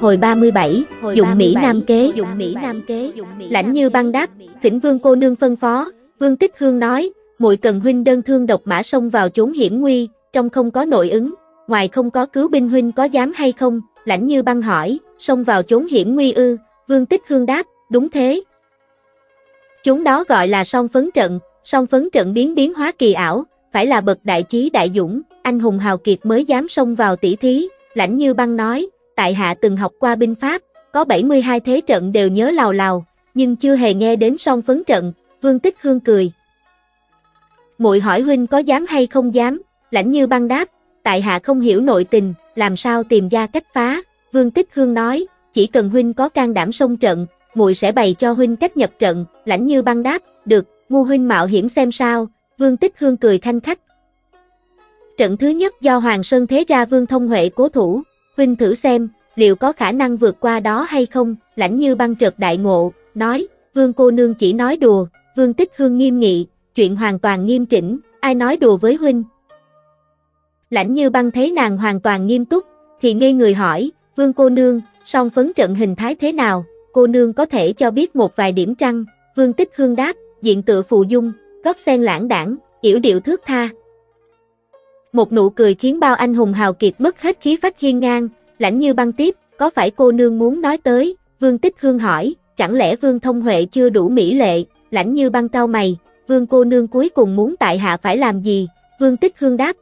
Hồi 37, Hồi dụng 37, Mỹ Nam kế, dụng Mỹ Nam kế, lãnh như băng đáp, thỉnh vương cô nương phân phó, vương tích hương nói, muội cần huynh đơn thương độc mã xông vào trốn hiểm nguy, trong không có nội ứng, ngoài không có cứu binh huynh có dám hay không, lãnh như băng hỏi, xông vào trốn hiểm nguy ư, vương tích hương đáp, đúng thế. Chúng đó gọi là song phấn trận, song phấn trận biến biến hóa kỳ ảo, phải là bậc đại trí đại dũng, anh hùng hào kiệt mới dám xông vào tỷ thí, lãnh như băng nói, tại hạ từng học qua binh pháp, có 72 thế trận đều nhớ lào lào, nhưng chưa hề nghe đến song phấn trận, Vương Tích Hương cười. Muội hỏi huynh có dám hay không dám, lãnh như băng đáp, tại hạ không hiểu nội tình, làm sao tìm ra cách phá, Vương Tích Hương nói, chỉ cần huynh có can đảm xông trận, muội sẽ bày cho huynh cách nhập trận, lãnh như băng đáp, được, ngu huynh mạo hiểm xem sao, Vương Tích Hương cười thanh khách. Trận thứ nhất do Hoàng Sơn Thế ra Vương Thông Huệ cố thủ, huynh thử xem, liệu có khả năng vượt qua đó hay không, lãnh như băng trợt đại ngộ, nói, vương cô nương chỉ nói đùa, vương tích hương nghiêm nghị, chuyện hoàn toàn nghiêm chỉnh, ai nói đùa với huynh. Lãnh như băng thấy nàng hoàn toàn nghiêm túc, thì ngây người hỏi, vương cô nương, song phấn trận hình thái thế nào, cô nương có thể cho biết một vài điểm trăng, vương tích hương đáp, diện tựa phù dung, góc sen lãng đảng, yểu điệu thước tha. Một nụ cười khiến bao anh hùng hào kiệt mất hết khí phách hiên ngang, lãnh như băng tiếp, có phải cô nương muốn nói tới, vương tích hương hỏi, chẳng lẽ vương thông huệ chưa đủ mỹ lệ, lãnh như băng cao mày, vương cô nương cuối cùng muốn tại hạ phải làm gì, vương tích hương đáp.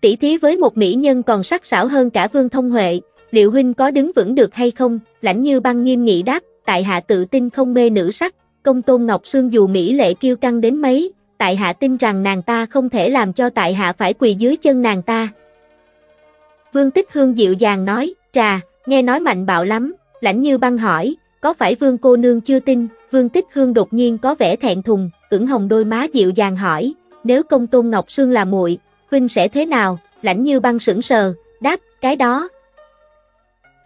Tỷ thí với một mỹ nhân còn sắc sảo hơn cả vương thông huệ, liệu huynh có đứng vững được hay không, lãnh như băng nghiêm nghị đáp, tại hạ tự tin không mê nữ sắc, công tôn ngọc sương dù mỹ lệ kiêu căng đến mấy, tại hạ tin rằng nàng ta không thể làm cho tại hạ phải quỳ dưới chân nàng ta. Vương Tích Hương dịu dàng nói, trà, nghe nói mạnh bạo lắm, lãnh như băng hỏi, có phải Vương cô nương chưa tin, Vương Tích Hương đột nhiên có vẻ thẹn thùng, ửng hồng đôi má dịu dàng hỏi, nếu công tôn Ngọc Sương là muội, huynh sẽ thế nào, lãnh như băng sững sờ, đáp, cái đó.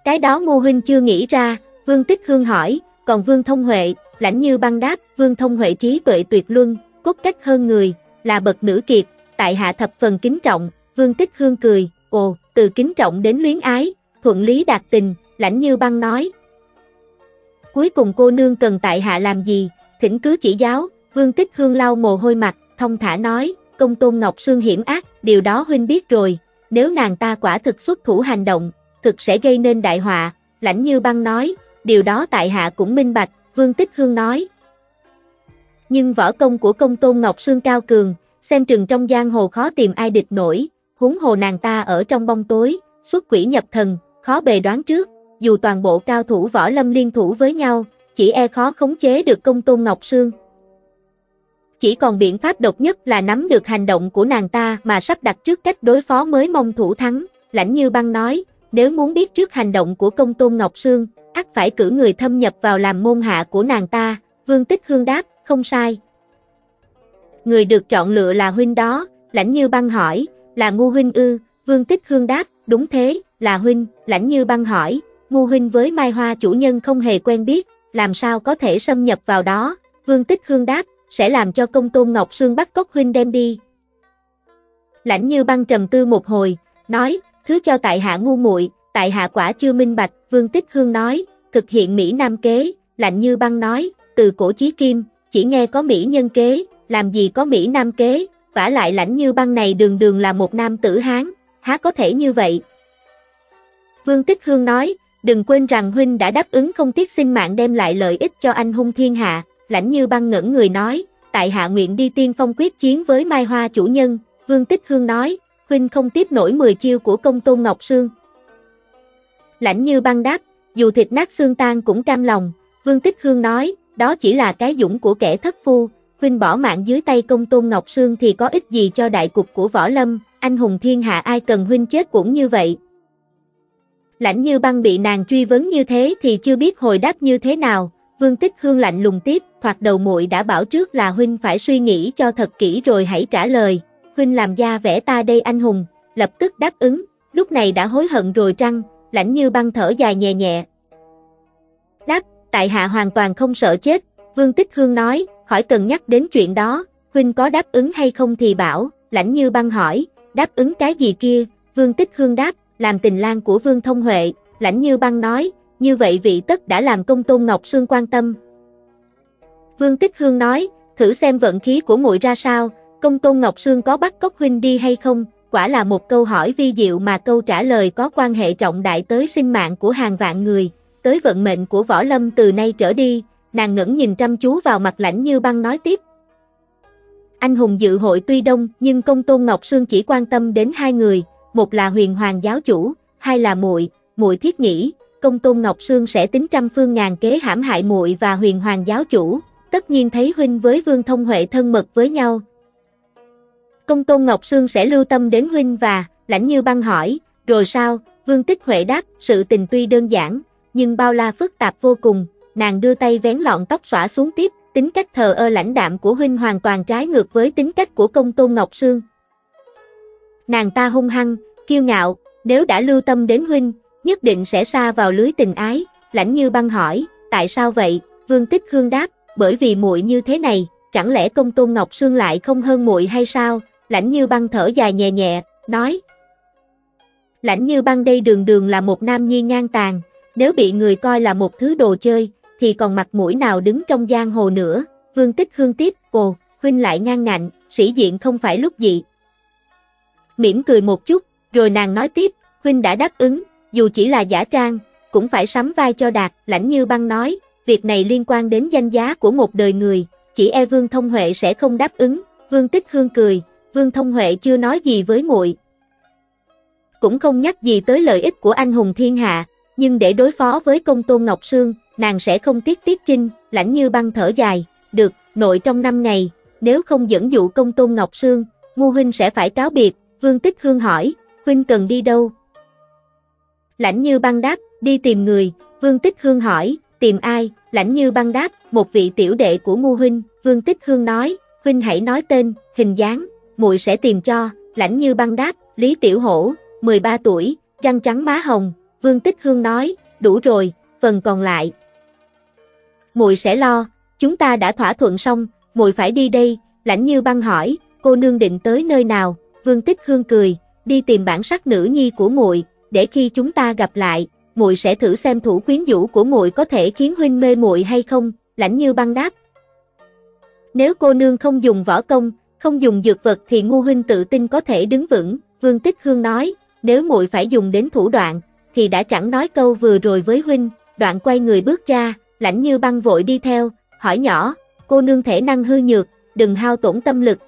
Cái đó ngô huynh chưa nghĩ ra, Vương Tích Hương hỏi, còn Vương Thông Huệ, lãnh như băng đáp, Vương Thông Huệ trí tuệ tuyệt luân, cốt cách hơn người, là bậc nữ kiệt, tại hạ thập phần kính trọng, Vương Tích Hương cười, ồ, từ kính trọng đến luyến ái, thuận lý đạt tình, lãnh như băng nói. Cuối cùng cô nương cần tại hạ làm gì, thỉnh cứ chỉ giáo, vương tích hương lau mồ hôi mặt, thông thả nói, công tôn ngọc xương hiểm ác, điều đó huynh biết rồi, nếu nàng ta quả thực xuất thủ hành động, thực sẽ gây nên đại họa, lãnh như băng nói, điều đó tại hạ cũng minh bạch, vương tích hương nói. Nhưng võ công của công tôn ngọc sương cao cường, xem chừng trong giang hồ khó tìm ai địch nổi, huống hồ nàng ta ở trong bóng tối, xuất quỷ nhập thần, khó bề đoán trước, dù toàn bộ cao thủ võ lâm liên thủ với nhau, chỉ e khó khống chế được công tôn Ngọc Sương. Chỉ còn biện pháp độc nhất là nắm được hành động của nàng ta mà sắp đặt trước cách đối phó mới mong thủ thắng, lãnh như băng nói, nếu muốn biết trước hành động của công tôn Ngọc Sương, ắt phải cử người thâm nhập vào làm môn hạ của nàng ta, vương tích hương đáp, không sai. Người được chọn lựa là huynh đó, lãnh như băng hỏi, là ngu huynh ư, vương tích hương đáp, đúng thế, là huynh, lãnh như băng hỏi, ngu huynh với mai hoa chủ nhân không hề quen biết, làm sao có thể xâm nhập vào đó, vương tích hương đáp, sẽ làm cho công tôn ngọc sương bắt cóc huynh đem đi. Lãnh như băng trầm tư một hồi, nói, thứ cho tại hạ ngu muội, tại hạ quả chưa minh bạch, vương tích hương nói, thực hiện Mỹ Nam kế, lạnh như băng nói, từ cổ chí kim, chỉ nghe có Mỹ nhân kế, làm gì có Mỹ Nam kế, vả lại lãnh như băng này đường đường là một nam tử Hán, há có thể như vậy. Vương Tích Hương nói, đừng quên rằng huynh đã đáp ứng không tiếc sinh mạng đem lại lợi ích cho anh hung thiên hạ, lãnh như băng ngẩn người nói, tại hạ nguyện đi tiên phong quyết chiến với Mai Hoa chủ nhân, Vương Tích Hương nói, huynh không tiếp nổi 10 chiêu của công tôn Ngọc Sương. Lãnh như băng đáp, dù thịt nát xương tan cũng cam lòng, Vương Tích Hương nói, đó chỉ là cái dũng của kẻ thất phu, huynh bỏ mạng dưới tay công tôn Ngọc Sương thì có ích gì cho đại cục của võ lâm, anh hùng thiên hạ ai cần huynh chết cũng như vậy. Lãnh như băng bị nàng truy vấn như thế thì chưa biết hồi đáp như thế nào, Vương Tích Hương lạnh lùng tiếp, thoạt đầu muội đã bảo trước là huynh phải suy nghĩ cho thật kỹ rồi hãy trả lời, huynh làm da vẽ ta đây anh hùng, lập tức đáp ứng, lúc này đã hối hận rồi trăng, lãnh như băng thở dài nhẹ nhẹ. Đáp, tại hạ hoàn toàn không sợ chết, Vương Tích Hương nói, khỏi cần nhắc đến chuyện đó, huynh có đáp ứng hay không thì bảo, lãnh như băng hỏi, đáp ứng cái gì kia, Vương Tích Hương đáp, làm tình lang của Vương Thông Huệ, lãnh như băng nói, như vậy vị tất đã làm công tôn Ngọc Sương quan tâm. Vương Tích Hương nói, thử xem vận khí của muội ra sao, công tôn Ngọc Sương có bắt cóc huynh đi hay không, quả là một câu hỏi vi diệu mà câu trả lời có quan hệ trọng đại tới sinh mạng của hàng vạn người, tới vận mệnh của võ lâm từ nay trở đi, nàng ngẩn nhìn chăm chú vào mặt lãnh như băng nói tiếp. Anh hùng dự hội tuy đông nhưng công tôn Ngọc Sương chỉ quan tâm đến hai người, một là huyền hoàng giáo chủ, hai là muội, muội thiết nghĩ, công tôn Ngọc Sương sẽ tính trăm phương ngàn kế hãm hại muội và huyền hoàng giáo chủ, tất nhiên thấy huynh với vương thông huệ thân mật với nhau. Công tôn Ngọc Sương sẽ lưu tâm đến huynh và, lãnh như băng hỏi, rồi sao, vương tích huệ đáp, sự tình tuy đơn giản, nhưng bao la phức tạp vô cùng, nàng đưa tay vén lọn tóc xõa xuống tiếp, tính cách thờ ơ lãnh đạm của huynh hoàn toàn trái ngược với tính cách của công tôn Ngọc Sương. Nàng ta hung hăng, kiêu ngạo, nếu đã lưu tâm đến huynh, nhất định sẽ xa vào lưới tình ái, lãnh như băng hỏi, tại sao vậy, vương tích hương đáp, bởi vì muội như thế này, chẳng lẽ công tôn Ngọc Sương lại không hơn muội hay sao, lãnh như băng thở dài nhẹ nhẹ, nói. Lãnh như băng đây đường đường là một nam nhi ngang tàn, nếu bị người coi là một thứ đồ chơi, thì còn mặt mũi nào đứng trong giang hồ nữa, vương tích hương tiếp, ồ, huynh lại ngang ngạnh, sĩ diện không phải lúc gì. Mỉm cười một chút, rồi nàng nói tiếp, huynh đã đáp ứng, dù chỉ là giả trang, cũng phải sắm vai cho đạt, lãnh như băng nói, việc này liên quan đến danh giá của một đời người, chỉ e Vương Thông Huệ sẽ không đáp ứng, Vương Tích Hương cười, Vương Thông Huệ chưa nói gì với muội, cũng không nhắc gì tới lợi ích của anh hùng thiên hạ, nhưng để đối phó với công tôn Ngọc Sương, nàng sẽ không tiếc tiết trinh, lãnh như băng thở dài, được, nội trong năm ngày, nếu không dẫn dụ công tôn Ngọc Sương, ngu huynh sẽ phải cáo biệt, Vương Tích Hương hỏi, huynh cần đi đâu? Lãnh như băng đáp, đi tìm người, Vương Tích Hương hỏi, tìm ai? Lãnh như băng đáp, một vị tiểu đệ của ngu huynh, Vương Tích Hương nói, huynh hãy nói tên, hình dáng, muội sẽ tìm cho, lãnh như băng đáp, Lý Tiểu Hổ, 13 tuổi, răng trắng má hồng, Vương Tích Hương nói, đủ rồi, phần còn lại. Muội sẽ lo, chúng ta đã thỏa thuận xong, muội phải đi đây, lãnh như băng hỏi, cô nương định tới nơi nào, Vương Tích Hương cười, đi tìm bản sắc nữ nhi của muội, để khi chúng ta gặp lại, muội sẽ thử xem thủ quyến vũ của muội có thể khiến huynh mê muội hay không, lãnh như băng đáp. Nếu cô nương không dùng võ công, không dùng dược vật thì ngu huynh tự tin có thể đứng vững, Vương Tích Hương nói, nếu muội phải dùng đến thủ đoạn, thì đã chẳng nói câu vừa rồi với huynh, đoạn quay người bước ra, lãnh như băng vội đi theo, hỏi nhỏ, cô nương thể năng hư nhược, đừng hao tổn tâm lực.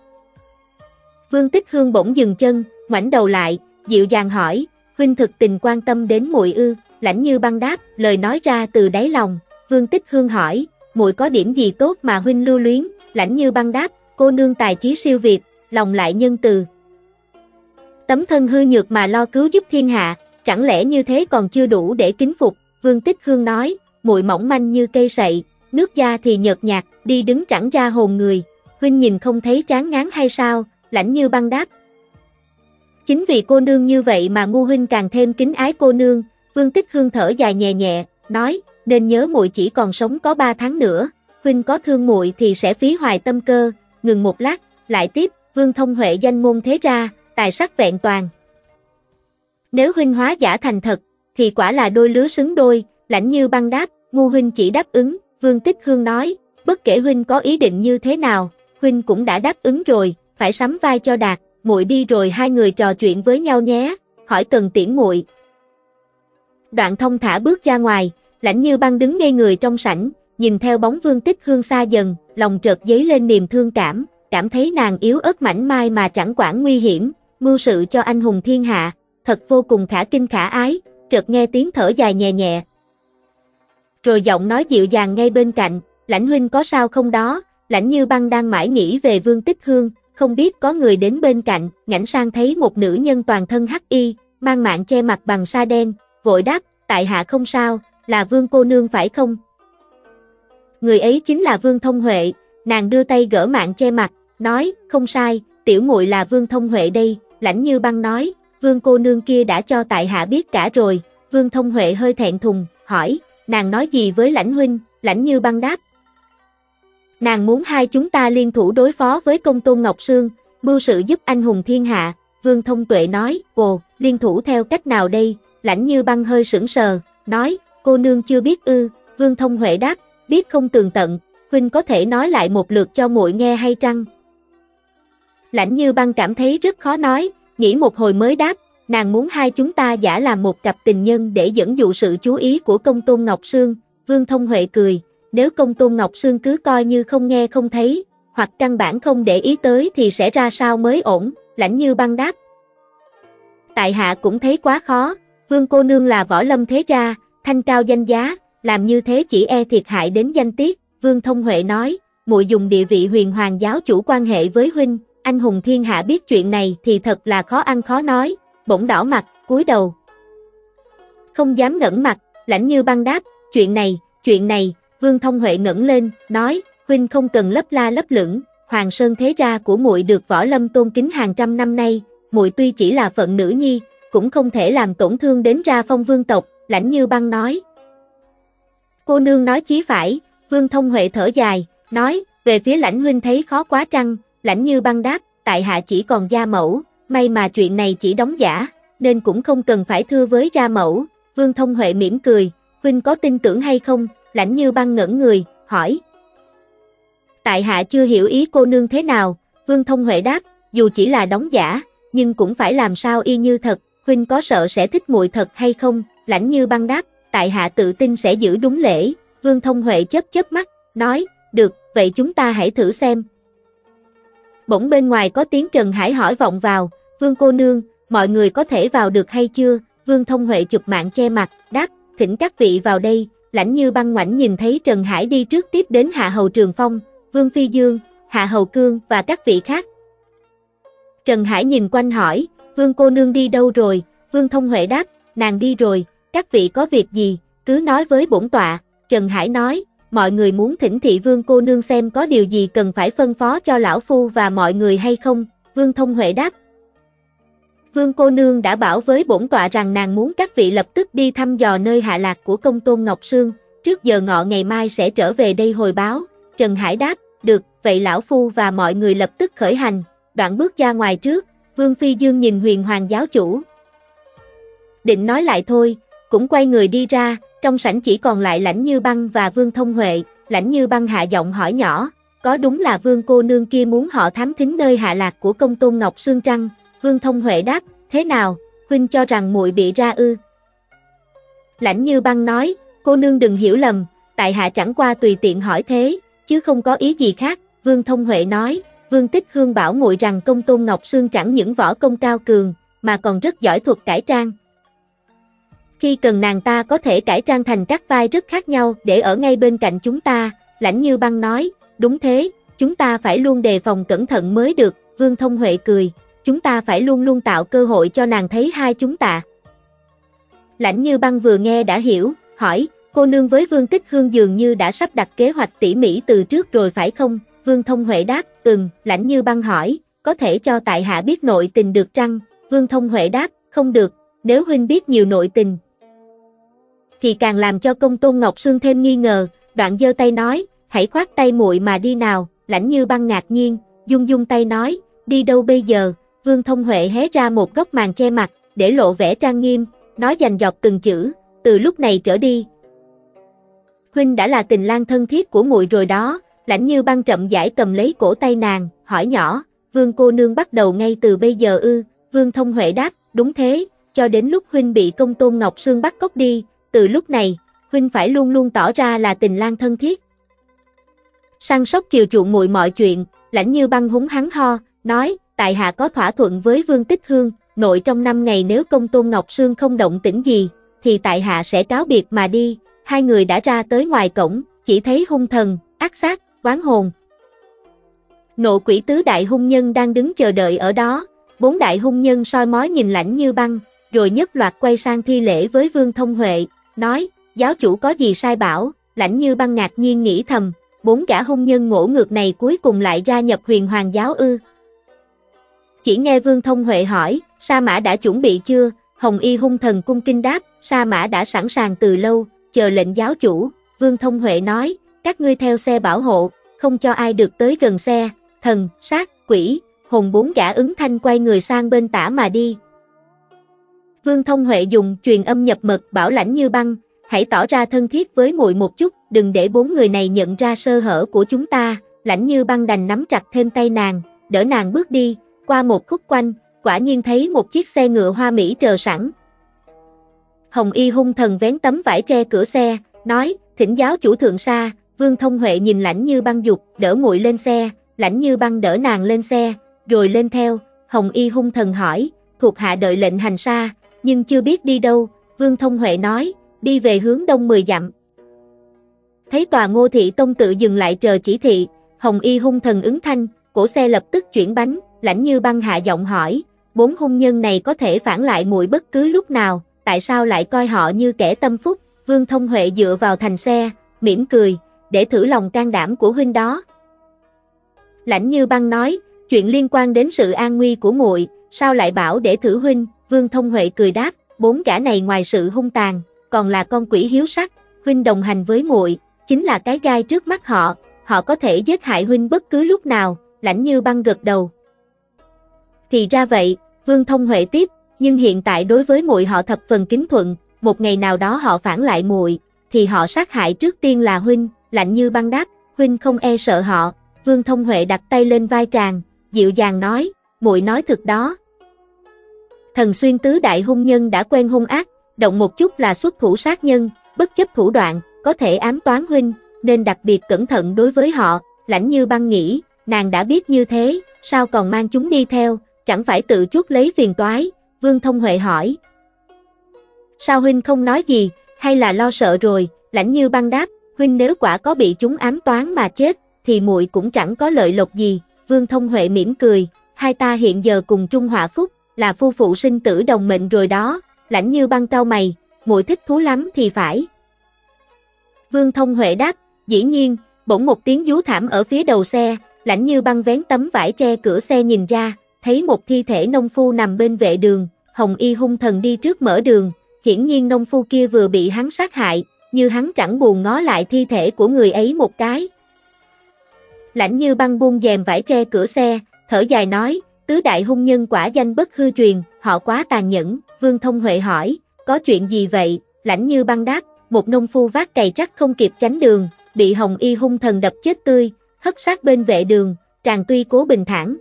Vương Tích Hương bỗng dừng chân, ngoảnh đầu lại, dịu dàng hỏi, huynh thực tình quan tâm đến muội ư, lãnh như băng đáp, lời nói ra từ đáy lòng, Vương Tích Hương hỏi, muội có điểm gì tốt mà huynh lưu luyến, lãnh như băng đáp, cô nương tài trí siêu việt, lòng lại nhân từ. Tấm thân hư nhược mà lo cứu giúp thiên hạ, chẳng lẽ như thế còn chưa đủ để kính phục, Vương Tích Hương nói, muội mỏng manh như cây sậy, nước da thì nhợt nhạt, đi đứng chẳng ra hồn người, huynh nhìn không thấy chán ngán hay sao, lãnh như băng đáp. Chính vì cô nương như vậy mà ngu huynh càng thêm kính ái cô nương, Vương Tích Hương thở dài nhẹ nhẹ, nói, nên nhớ muội chỉ còn sống có 3 tháng nữa, huynh có thương muội thì sẽ phí hoài tâm cơ, ngừng một lát, lại tiếp, Vương Thông Huệ danh môn thế ra, tài sắc vẹn toàn. Nếu huynh hóa giả thành thật, thì quả là đôi lứa xứng đôi, lãnh như băng đáp, ngu huynh chỉ đáp ứng, Vương Tích Hương nói, bất kể huynh có ý định như thế nào, huynh cũng đã đáp ứng rồi, phải sắm vai cho đạt, muội đi rồi hai người trò chuyện với nhau nhé, hỏi cần tiễn muội. Đoạn thông thả bước ra ngoài, lãnh như băng đứng ngay người trong sảnh, nhìn theo bóng vương tích hương xa dần, lòng chợt dấy lên niềm thương cảm, cảm thấy nàng yếu ớt mảnh mai mà chẳng quản nguy hiểm, mưu sự cho anh hùng thiên hạ, thật vô cùng khả kinh khả ái, chợt nghe tiếng thở dài nhẹ nhẹ. Rồi giọng nói dịu dàng ngay bên cạnh, lãnh huynh có sao không đó, lãnh như băng đang mãi nghĩ về vương tích hương, không biết có người đến bên cạnh, ngảnh sang thấy một nữ nhân toàn thân hắc y, mang mạng che mặt bằng sa đen, vội đáp, tại hạ không sao, là vương cô nương phải không? Người ấy chính là vương thông huệ, nàng đưa tay gỡ mạng che mặt, nói, không sai, tiểu muội là vương thông huệ đây, lãnh như băng nói, vương cô nương kia đã cho tại hạ biết cả rồi, vương thông huệ hơi thẹn thùng, hỏi, nàng nói gì với lãnh huynh, lãnh như băng đáp. Nàng muốn hai chúng ta liên thủ đối phó với công tôn Ngọc Sương, mưu sự giúp anh hùng thiên hạ, vương thông tuệ nói, ồ, liên thủ theo cách nào đây, lãnh như băng hơi sững sờ, nói, cô nương chưa biết ư, vương thông huệ đáp, biết không tường tận, huynh có thể nói lại một lượt cho muội nghe hay trăng. Lãnh như băng cảm thấy rất khó nói, nghĩ một hồi mới đáp, nàng muốn hai chúng ta giả làm một cặp tình nhân để dẫn dụ sự chú ý của công tôn Ngọc Sương, Vương Thông Huệ cười, nếu công tôn Ngọc Sương cứ coi như không nghe không thấy, hoặc căn bản không để ý tới thì sẽ ra sao mới ổn, lãnh như băng đáp. Tại hạ cũng thấy quá khó, Vương cô nương là võ lâm thế ra, thanh cao danh giá, làm như thế chỉ e thiệt hại đến danh tiết, Vương Thông Huệ nói, muội dùng địa vị huyền hoàng giáo chủ quan hệ với huynh, anh hùng thiên hạ biết chuyện này thì thật là khó ăn khó nói, bỗng đỏ mặt, cúi đầu. Không dám ngẩn mặt, lãnh như băng đáp, chuyện này, chuyện này, Vương Thông Huệ ngẩng lên, nói, huynh không cần lấp la lấp lửng, Hoàng Sơn thế ra của muội được võ lâm tôn kính hàng trăm năm nay, muội tuy chỉ là phận nữ nhi, cũng không thể làm tổn thương đến ra phong vương tộc, lãnh như băng nói. Cô nương nói chí phải, Vương Thông Huệ thở dài, nói, về phía lãnh huynh thấy khó quá trăng, lãnh như băng đáp, tại hạ chỉ còn gia mẫu, may mà chuyện này chỉ đóng giả, nên cũng không cần phải thưa với ra mẫu, Vương Thông Huệ mỉm cười, huynh có tin tưởng hay không, lãnh như băng ngẩn người, hỏi. Tại hạ chưa hiểu ý cô nương thế nào, Vương Thông Huệ đáp, dù chỉ là đóng giả, nhưng cũng phải làm sao y như thật, huynh có sợ sẽ thích muội thật hay không, lãnh như băng đáp, tại hạ tự tin sẽ giữ đúng lễ, Vương Thông Huệ chớp chớp mắt, nói, được, vậy chúng ta hãy thử xem. Bỗng bên ngoài có tiếng Trần Hải hỏi vọng vào, Vương cô nương, mọi người có thể vào được hay chưa? Vương Thông Huệ chụp mạng che mặt, đáp, thỉnh các vị vào đây, lãnh như băng ngoảnh nhìn thấy Trần Hải đi trước tiếp đến Hạ Hầu Trường Phong, Vương Phi Dương, Hạ Hầu Cương và các vị khác. Trần Hải nhìn quanh hỏi, Vương cô nương đi đâu rồi? Vương Thông Huệ đáp, nàng đi rồi, các vị có việc gì, cứ nói với bổn tọa. Trần Hải nói, mọi người muốn thỉnh thị Vương cô nương xem có điều gì cần phải phân phó cho lão phu và mọi người hay không. Vương Thông Huệ đáp, Vương cô nương đã bảo với bổn tọa rằng nàng muốn các vị lập tức đi thăm dò nơi hạ lạc của công tôn Ngọc Sương, trước giờ ngọ ngày mai sẽ trở về đây hồi báo. Trần Hải đáp, được, vậy lão phu và mọi người lập tức khởi hành, đoạn bước ra ngoài trước, Vương Phi Dương nhìn huyền hoàng giáo chủ. Định nói lại thôi, cũng quay người đi ra, trong sảnh chỉ còn lại lãnh như băng và Vương Thông Huệ, lãnh như băng hạ giọng hỏi nhỏ, có đúng là Vương cô nương kia muốn họ thám thính nơi hạ lạc của công tôn Ngọc Sương Trăng, Vương Thông Huệ đáp, thế nào, huynh cho rằng muội bị ra ư. Lãnh như băng nói, cô nương đừng hiểu lầm, tại hạ chẳng qua tùy tiện hỏi thế, chứ không có ý gì khác, Vương Thông Huệ nói, Vương Tích Hương bảo muội rằng công tôn Ngọc Sương chẳng những võ công cao cường, mà còn rất giỏi thuật cải trang. Khi cần nàng ta có thể cải trang thành các vai rất khác nhau để ở ngay bên cạnh chúng ta, lãnh như băng nói, đúng thế, chúng ta phải luôn đề phòng cẩn thận mới được, Vương Thông Huệ cười, chúng ta phải luôn luôn tạo cơ hội cho nàng thấy hai chúng ta. Lãnh như băng vừa nghe đã hiểu, hỏi, cô nương với Vương Tích Hương dường như đã sắp đặt kế hoạch tỉ mỉ từ trước rồi phải không? Vương Thông Huệ đáp, ừm, lãnh như băng hỏi, có thể cho tại hạ biết nội tình được trăng? Vương Thông Huệ đáp, không được, nếu huynh biết nhiều nội tình. Thì càng làm cho công tôn Ngọc Sương thêm nghi ngờ, đoạn giơ tay nói, hãy khoát tay muội mà đi nào, lãnh như băng ngạc nhiên, dung dung tay nói, đi đâu bây giờ, Vương Thông Huệ hé ra một góc màn che mặt, để lộ vẻ trang nghiêm, nói dành dọc từng chữ, từ lúc này trở đi. Huynh đã là tình lang thân thiết của muội rồi đó, lãnh như băng chậm giải cầm lấy cổ tay nàng, hỏi nhỏ, Vương cô nương bắt đầu ngay từ bây giờ ư, Vương Thông Huệ đáp, đúng thế, cho đến lúc huynh bị công tôn Ngọc Sương bắt cóc đi, từ lúc này, huynh phải luôn luôn tỏ ra là tình lang thân thiết. Săn sóc chiều chuộng muội mọi chuyện, lãnh như băng húng hắn ho, nói, tại hạ có thỏa thuận với Vương Tích Hương, nội trong năm ngày nếu công tôn Ngọc Sương không động tĩnh gì, thì tại hạ sẽ cáo biệt mà đi, hai người đã ra tới ngoài cổng, chỉ thấy hung thần, ác sát, quán hồn. Nộ quỷ tứ đại hung nhân đang đứng chờ đợi ở đó, bốn đại hung nhân soi mói nhìn lãnh như băng, rồi nhất loạt quay sang thi lễ với Vương Thông Huệ, nói, giáo chủ có gì sai bảo, lãnh như băng ngạc nhiên nghĩ thầm, bốn gã hung nhân ngỗ ngược này cuối cùng lại ra nhập huyền hoàng giáo ư. Chỉ nghe Vương Thông Huệ hỏi, Sa Mã đã chuẩn bị chưa? Hồng Y hung thần cung kinh đáp, Sa Mã đã sẵn sàng từ lâu, chờ lệnh giáo chủ. Vương Thông Huệ nói, các ngươi theo xe bảo hộ, không cho ai được tới gần xe. Thần, sát, quỷ, hồn bốn gã ứng thanh quay người sang bên tả mà đi. Vương Thông Huệ dùng truyền âm nhập mật bảo lãnh như băng, hãy tỏ ra thân thiết với muội một chút, đừng để bốn người này nhận ra sơ hở của chúng ta. Lãnh như băng đành nắm chặt thêm tay nàng, đỡ nàng bước đi, qua một khúc quanh, quả nhiên thấy một chiếc xe ngựa hoa mỹ chờ sẵn. Hồng Y hung thần vén tấm vải tre cửa xe, nói, thỉnh giáo chủ thượng xa. Vương Thông Huệ nhìn lãnh như băng dục, đỡ muội lên xe, lãnh như băng đỡ nàng lên xe, rồi lên theo, Hồng Y hung thần hỏi, thuộc hạ đợi lệnh hành xa nhưng chưa biết đi đâu, Vương Thông Huệ nói, đi về hướng đông 10 dặm. Thấy tòa ngô thị tông tự dừng lại chờ chỉ thị, Hồng Y hung thần ứng thanh, cổ xe lập tức chuyển bánh, lãnh như băng hạ giọng hỏi, bốn hung nhân này có thể phản lại muội bất cứ lúc nào, tại sao lại coi họ như kẻ tâm phúc, Vương Thông Huệ dựa vào thành xe, mỉm cười, để thử lòng can đảm của huynh đó. Lãnh như băng nói, chuyện liên quan đến sự an nguy của muội, sao lại bảo để thử huynh, Vương Thông Huệ cười đáp, bốn gã này ngoài sự hung tàn, còn là con quỷ hiếu sắc, huynh đồng hành với muội, chính là cái gai trước mắt họ, họ có thể giết hại huynh bất cứ lúc nào, lãnh như băng gật đầu. Thì ra vậy, Vương Thông Huệ tiếp, nhưng hiện tại đối với muội họ thập phần kính thuận, một ngày nào đó họ phản lại muội, thì họ sát hại trước tiên là huynh, lạnh như băng đáp, huynh không e sợ họ. Vương Thông Huệ đặt tay lên vai tràng, dịu dàng nói, muội nói thực đó. Thần xuyên tứ đại hung nhân đã quen hung ác, động một chút là xuất thủ sát nhân, bất chấp thủ đoạn, có thể ám toán huynh, nên đặc biệt cẩn thận đối với họ, lãnh như băng nghĩ, nàng đã biết như thế, sao còn mang chúng đi theo, chẳng phải tự chuốc lấy phiền toái, Vương Thông Huệ hỏi. Sao huynh không nói gì, hay là lo sợ rồi, lãnh như băng đáp, huynh nếu quả có bị chúng ám toán mà chết, thì muội cũng chẳng có lợi lộc gì, Vương Thông Huệ mỉm cười, hai ta hiện giờ cùng chung hòa phúc, là phu phụ sinh tử đồng mệnh rồi đó, lãnh như băng cao mày, muội thích thú lắm thì phải. Vương Thông Huệ đáp, dĩ nhiên, bỗng một tiếng vú thảm ở phía đầu xe, lãnh như băng vén tấm vải tre cửa xe nhìn ra, thấy một thi thể nông phu nằm bên vệ đường, Hồng Y hung thần đi trước mở đường, hiển nhiên nông phu kia vừa bị hắn sát hại, như hắn chẳng buồn ngó lại thi thể của người ấy một cái. Lãnh như băng buông dèm vải tre cửa xe, thở dài nói, tứ đại hung nhân quả danh bất hư truyền, họ quá tàn nhẫn, Vương Thông Huệ hỏi, có chuyện gì vậy, lãnh như băng đáp, một nông phu vác cày trắc không kịp tránh đường, bị Hồng Y hung thần đập chết tươi, hất sát bên vệ đường, tràng tuy cố bình thản,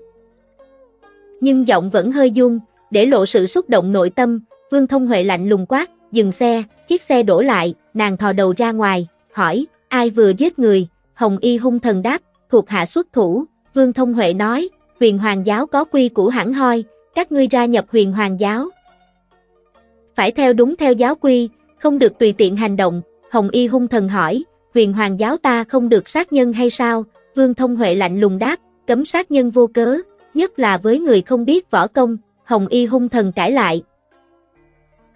nhưng giọng vẫn hơi dung, để lộ sự xúc động nội tâm, Vương Thông Huệ lạnh lùng quát, dừng xe, chiếc xe đổ lại, nàng thò đầu ra ngoài, hỏi, ai vừa giết người, Hồng Y hung thần đáp, thuộc hạ xuất thủ, Vương Thông Huệ nói, huyền hoàng giáo có quy củ hẳn hoi, các ngươi ra nhập huyền hoàng giáo. Phải theo đúng theo giáo quy, không được tùy tiện hành động, Hồng Y hung thần hỏi, huyền hoàng giáo ta không được sát nhân hay sao, Vương Thông Huệ lạnh lùng đáp, cấm sát nhân vô cớ, nhất là với người không biết võ công, Hồng Y hung thần cãi lại.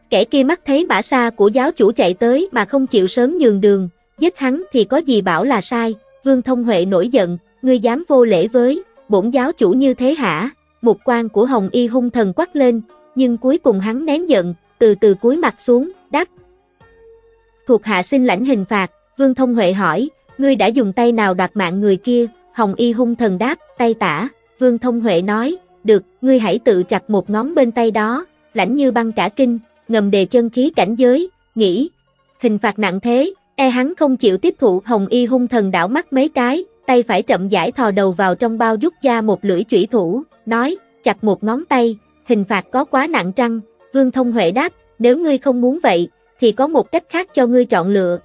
Kẻ kia mắt thấy mã xa của giáo chủ chạy tới mà không chịu sớm nhường đường, giết hắn thì có gì bảo là sai, Vương Thông Huệ nổi giận, ngươi dám vô lễ với, bổn giáo chủ như thế hả? Một quan của Hồng Y hung thần quát lên, nhưng cuối cùng hắn nén giận, từ từ cúi mặt xuống, đáp. Thuộc hạ xin lãnh hình phạt, Vương Thông Huệ hỏi, ngươi đã dùng tay nào đoạt mạng người kia, Hồng Y hung thần đáp, tay tả. Vương Thông Huệ nói, được, ngươi hãy tự chặt một ngón bên tay đó, lãnh như băng cả kinh, ngầm đề chân khí cảnh giới, nghĩ, hình phạt nặng thế, e hắn không chịu tiếp thụ hồng y hung thần đảo mắt mấy cái, tay phải chậm giải thò đầu vào trong bao rút ra một lưỡi chủy thủ, nói, chặt một ngón tay, hình phạt có quá nặng trăng, Vương Thông Huệ đáp, nếu ngươi không muốn vậy, thì có một cách khác cho ngươi chọn lựa.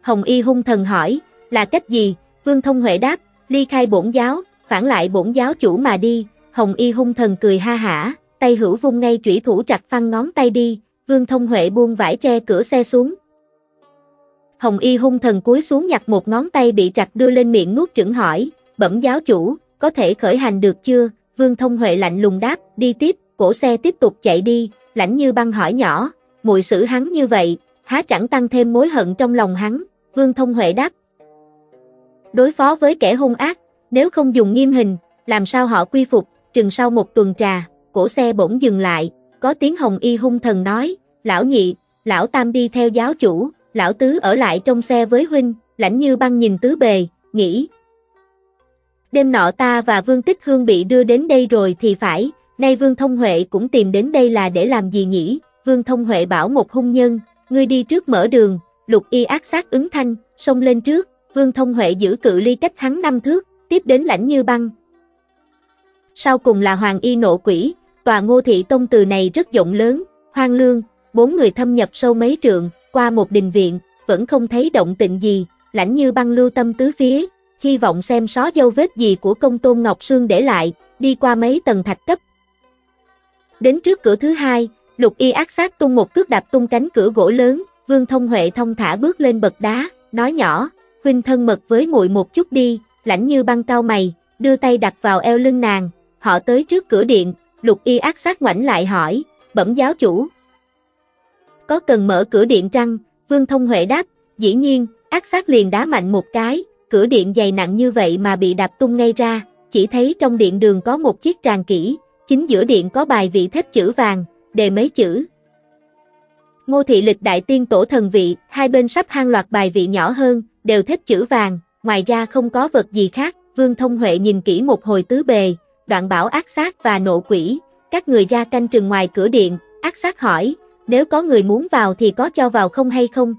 Hồng Y hung thần hỏi, là cách gì? Vương Thông Huệ đáp, ly khai bổn giáo, phản lại bổn giáo chủ mà đi. Hồng Y hung thần cười ha hả, tay hữu vung ngay chủy thủ chặt phăng ngón tay đi, Vương Thông Huệ buông vải tre cửa xe xuống. Hồng Y hung thần cúi xuống nhặt một ngón tay bị trặc đưa lên miệng nuốt chửng hỏi, bẩm giáo chủ, có thể khởi hành được chưa? Vương Thông Huệ lạnh lùng đáp, đi tiếp, cổ xe tiếp tục chạy đi, lãnh như băng hỏi nhỏ, muội xử hắn như vậy, há chẳng tăng thêm mối hận trong lòng hắn, Vương Thông Huệ đáp. Đối phó với kẻ hung ác, nếu không dùng nghiêm hình, làm sao họ quy phục, trừng sau một tuần trà, cổ xe bỗng dừng lại, có tiếng hồng y hung thần nói, lão nhị, lão tam đi theo giáo chủ, lão tứ ở lại trong xe với huynh, lãnh như băng nhìn tứ bề, nghĩ. Đêm nọ ta và Vương Tích Hương bị đưa đến đây rồi thì phải, nay Vương Thông Huệ cũng tìm đến đây là để làm gì nhỉ? Vương Thông Huệ bảo một hung nhân, ngươi đi trước mở đường, lục y ác sát ứng thanh, xông lên trước, Vương Thông Huệ giữ cự ly cách hắn năm thước, tiếp đến lãnh như băng. Sau cùng là Hoàng Y nộ quỷ, tòa ngô thị tông từ này rất rộng lớn, hoang lương, bốn người thâm nhập sâu mấy trượng, qua một đình viện, vẫn không thấy động tịnh gì, lãnh như băng lưu tâm tứ phía, hy vọng xem xó dấu vết gì của công tôn Ngọc Sương để lại, đi qua mấy tầng thạch cấp. Đến trước cửa thứ hai, lục y ác sát tung một cước đạp tung cánh cửa gỗ lớn, vương thông huệ thông thả bước lên bậc đá, nói nhỏ, huynh thân mật với muội một chút đi, lãnh như băng cao mày, đưa tay đặt vào eo lưng nàng, họ tới trước cửa điện, lục y ác sát ngoảnh lại hỏi, bẩm giáo chủ. Có cần mở cửa điện trăng, vương thông huệ đáp, dĩ nhiên, ác sát liền đá mạnh một cái, cửa điện dày nặng như vậy mà bị đạp tung ngay ra, chỉ thấy trong điện đường có một chiếc tràn kỹ, chính giữa điện có bài vị thép chữ vàng, đề mấy chữ. Ngô thị lịch đại tiên tổ thần vị, hai bên sắp hang loạt bài vị nhỏ hơn, đều thép chữ vàng, ngoài ra không có vật gì khác, Vương Thông Huệ nhìn kỹ một hồi tứ bề, đoạn bảo ác sát và nộ quỷ, các người ra canh trừng ngoài cửa điện, ác sát hỏi, nếu có người muốn vào thì có cho vào không hay không?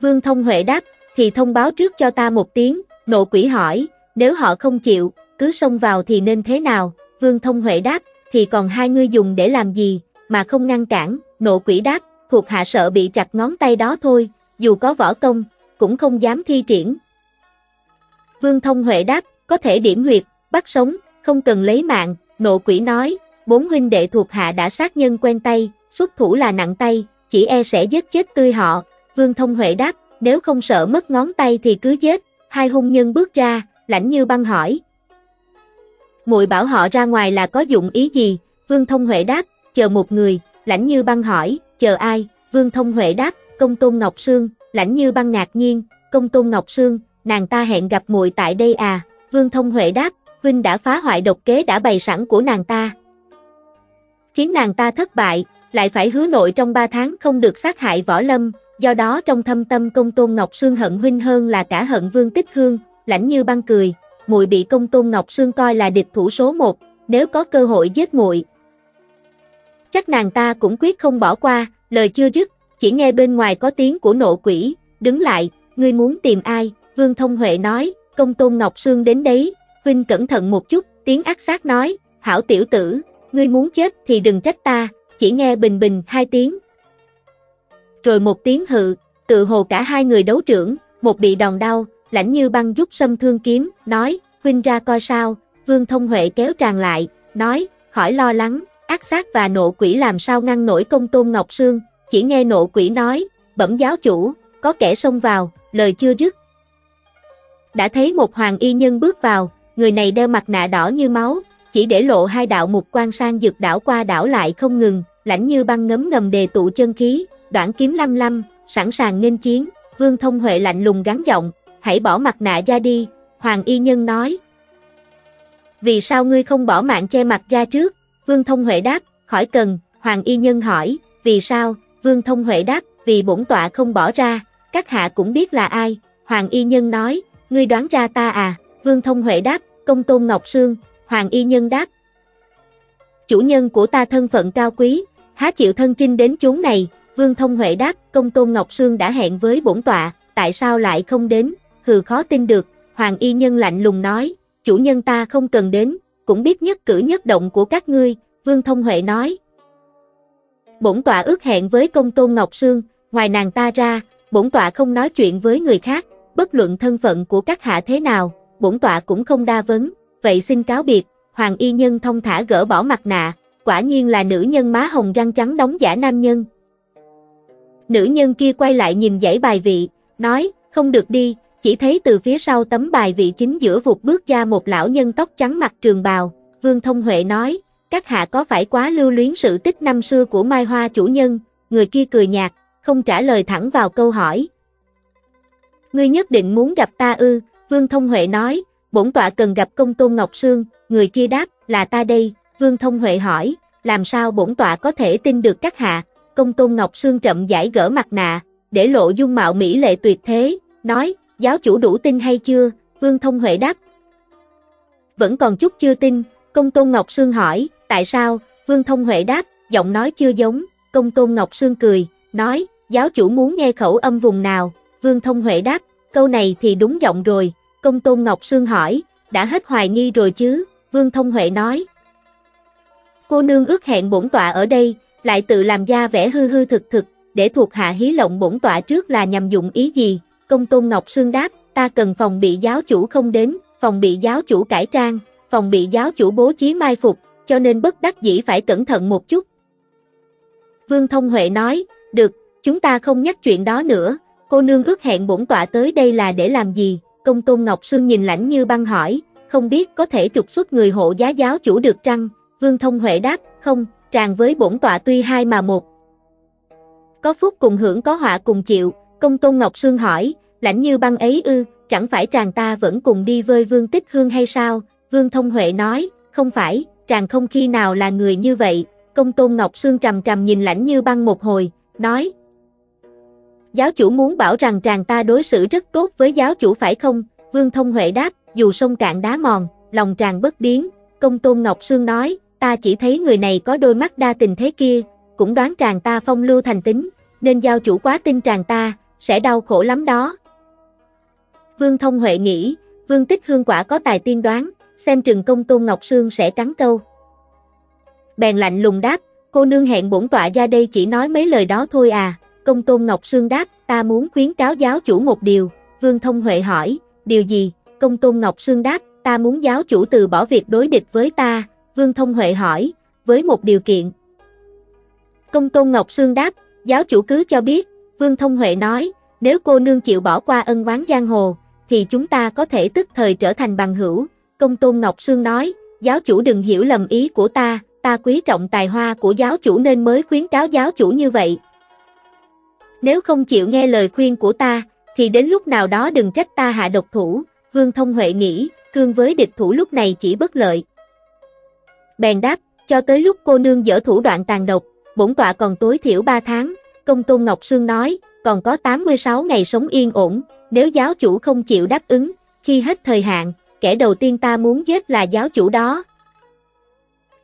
Vương Thông Huệ đáp, thì thông báo trước cho ta một tiếng, nộ quỷ hỏi, nếu họ không chịu, cứ xông vào thì nên thế nào? Vương Thông Huệ đáp, thì còn hai ngươi dùng để làm gì, mà không ngăn cản, nộ quỷ đáp, thuộc hạ sợ bị chặt ngón tay đó thôi, dù có võ công, cũng không dám thi triển. Vương Thông Huệ đáp, có thể điểm huyệt, bắt sống, không cần lấy mạng, nộ quỷ nói, bốn huynh đệ thuộc hạ đã sát nhân quen tay, xuất thủ là nặng tay, chỉ e sẽ giết chết tươi họ. Vương Thông Huệ đáp, nếu không sợ mất ngón tay thì cứ giết, hai hung nhân bước ra, lãnh như băng hỏi. Muội bảo họ ra ngoài là có dụng ý gì? Vương Thông Huệ đáp, chờ một người, lãnh như băng hỏi, chờ ai? Vương Thông Huệ đáp, công tôn Ngọc Sương, lãnh như băng ngạc nhiên, công tôn Ngọc Sương, nàng ta hẹn gặp muội tại đây à? Vương Thông Huệ đáp, huynh đã phá hoại độc kế đã bày sẵn của nàng ta. Khiến nàng ta thất bại, lại phải hứa nội trong ba tháng không được sát hại võ lâm, do đó trong thâm tâm công tôn Ngọc Sương hận huynh hơn là cả hận Vương Tích Hương, lãnh như băng cười, muội bị công tôn Ngọc Sương coi là địch thủ số một, nếu có cơ hội giết muội. Chắc nàng ta cũng quyết không bỏ qua, lời chưa dứt, chỉ nghe bên ngoài có tiếng của nộ quỷ, đứng lại, ngươi muốn tìm ai, Vương Thông Huệ nói, công tôn Ngọc Sương đến đấy, huynh cẩn thận một chút, tiếng ác sát nói, hảo tiểu tử, ngươi muốn chết thì đừng trách ta, chỉ nghe bình bình hai tiếng. Rồi một tiếng hự, tự hồ cả hai người đấu trưởng, một bị đòn đau, lãnh như băng rút sâm thương kiếm, nói, huynh ra coi sao, vương thông huệ kéo tràn lại, nói, khỏi lo lắng, ác sát và nộ quỷ làm sao ngăn nổi công tôn Ngọc Sương, chỉ nghe nộ quỷ nói, bẩm giáo chủ, có kẻ xông vào, lời chưa dứt. Đã thấy một hoàng y nhân bước vào, người này đeo mặt nạ đỏ như máu, chỉ để lộ hai đạo mục quan sang dược đảo qua đảo lại không ngừng, lãnh như băng ngấm ngầm đề tụ chân khí, đoạn kiếm lăm lăm, sẵn sàng nghênh chiến, vương thông huệ lạnh lùng gắn giọng, hãy bỏ mặt nạ ra đi, hoàng y nhân nói. Vì sao ngươi không bỏ mạng che mặt ra trước? Vương thông huệ đáp, khỏi cần, hoàng y nhân hỏi, vì sao? Vương thông huệ đáp, vì bổn tọa không bỏ ra, các hạ cũng biết là ai, hoàng y nhân nói, ngươi đoán ra ta à? Vương thông huệ đáp, công tôn Ngọc Sương, Hoàng Y Nhân đáp. Chủ nhân của ta thân phận cao quý, há chịu thân chinh đến chốn này, Vương Thông Huệ đáp, công tôn Ngọc Sương đã hẹn với bổn tọa, tại sao lại không đến, hừ khó tin được, Hoàng Y Nhân lạnh lùng nói, chủ nhân ta không cần đến, cũng biết nhất cử nhất động của các ngươi, Vương Thông Huệ nói. Bổn tọa ước hẹn với công tôn Ngọc Sương, ngoài nàng ta ra, bổn tọa không nói chuyện với người khác, bất luận thân phận của các hạ thế nào, bổn tọa cũng không đa vấn, vậy xin cáo biệt, Hoàng Y Nhân thông thả gỡ bỏ mặt nạ, quả nhiên là nữ nhân má hồng răng trắng đóng giả nam nhân. Nữ nhân kia quay lại nhìn dãy bài vị, nói, không được đi, chỉ thấy từ phía sau tấm bài vị chính giữa vụt bước ra một lão nhân tóc trắng mặt trường bào, Vương Thông Huệ nói, các hạ có phải quá lưu luyến sự tích năm xưa của Mai Hoa chủ nhân, người kia cười nhạt, không trả lời thẳng vào câu hỏi. Ngươi nhất định muốn gặp ta ư, Vương Thông Huệ nói, bổn tọa cần gặp công tôn Ngọc Sương, người kia đáp, là ta đây, Vương Thông Huệ hỏi, làm sao bổn tọa có thể tin được các hạ, công tôn Ngọc Sương chậm giải gỡ mặt nạ, để lộ dung mạo mỹ lệ tuyệt thế, nói, giáo chủ đủ tin hay chưa, Vương Thông Huệ đáp. Vẫn còn chút chưa tin, công tôn Ngọc Sương hỏi, tại sao, Vương Thông Huệ đáp, giọng nói chưa giống, công tôn Ngọc Sương cười, nói, giáo chủ muốn nghe khẩu âm vùng nào, Vương Thông Huệ đáp, câu này thì đúng giọng rồi, công tôn Ngọc Sương hỏi, đã hết hoài nghi rồi chứ, Vương Thông Huệ nói. Cô nương ước hẹn bổn tọa ở đây, lại tự làm ra vẻ hư hư thực thực, để thuộc hạ hí lộng bổn tọa trước là nhằm dụng ý gì, công tôn Ngọc Sương đáp, ta cần phòng bị giáo chủ không đến, phòng bị giáo chủ cải trang, phòng bị giáo chủ bố trí mai phục, cho nên bất đắc dĩ phải cẩn thận một chút. Vương Thông Huệ nói, được, chúng ta không nhắc chuyện đó nữa, cô nương ước hẹn bổn tọa tới đây là để làm gì, công tôn Ngọc Sương nhìn lãnh như băng hỏi, không biết có thể trục xuất người hộ giá giáo chủ được trăng, Vương Thông Huệ đáp, không, tràng với bổn tọa tuy hai mà một. Có phúc cùng hưởng có họa cùng chịu, công tôn Ngọc Sương hỏi, lãnh như băng ấy ư, chẳng phải tràng ta vẫn cùng đi với Vương Tích Hương hay sao, Vương Thông Huệ nói, không phải, tràng không khi nào là người như vậy, công tôn Ngọc Sương trầm trầm nhìn lãnh như băng một hồi, nói. Giáo chủ muốn bảo rằng tràng ta đối xử rất tốt với giáo chủ phải không, Vương Thông Huệ đáp, dù sông cạn đá mòn, lòng tràng bất biến, công tôn Ngọc Sương nói, ta chỉ thấy người này có đôi mắt đa tình thế kia, cũng đoán tràng ta phong lưu thành tính, nên giao chủ quá tin tràng ta, sẽ đau khổ lắm đó. Vương Thông Huệ nghĩ, Vương Tích Hương quả có tài tiên đoán, xem trừng công tôn Ngọc Sương sẽ cắn câu. Bèn lạnh lùng đáp, cô nương hẹn bổn tọa ra đây chỉ nói mấy lời đó thôi à, công tôn Ngọc Sương đáp, ta muốn khuyến cáo giáo chủ một điều, Vương Thông Huệ hỏi, điều gì, công tôn Ngọc Sương đáp, ta muốn giáo chủ từ bỏ việc đối địch với ta, Vương Thông Huệ hỏi, với một điều kiện. Công tôn Ngọc Sương đáp, giáo chủ cứ cho biết, Vương Thông Huệ nói, nếu cô nương chịu bỏ qua ân oán giang hồ, thì chúng ta có thể tức thời trở thành bằng hữu. Công tôn Ngọc Sương nói, giáo chủ đừng hiểu lầm ý của ta, ta quý trọng tài hoa của giáo chủ nên mới khuyến cáo giáo chủ như vậy. Nếu không chịu nghe lời khuyên của ta, thì đến lúc nào đó đừng trách ta hạ độc thủ, Vương Thông Huệ nghĩ, cương với địch thủ lúc này chỉ bất lợi. Bèn đáp, cho tới lúc cô nương dở thủ đoạn tàn độc, bổn tọa còn tối thiểu 3 tháng, công tôn Ngọc Sương nói, còn có 86 ngày sống yên ổn, nếu giáo chủ không chịu đáp ứng, khi hết thời hạn, kẻ đầu tiên ta muốn giết là giáo chủ đó.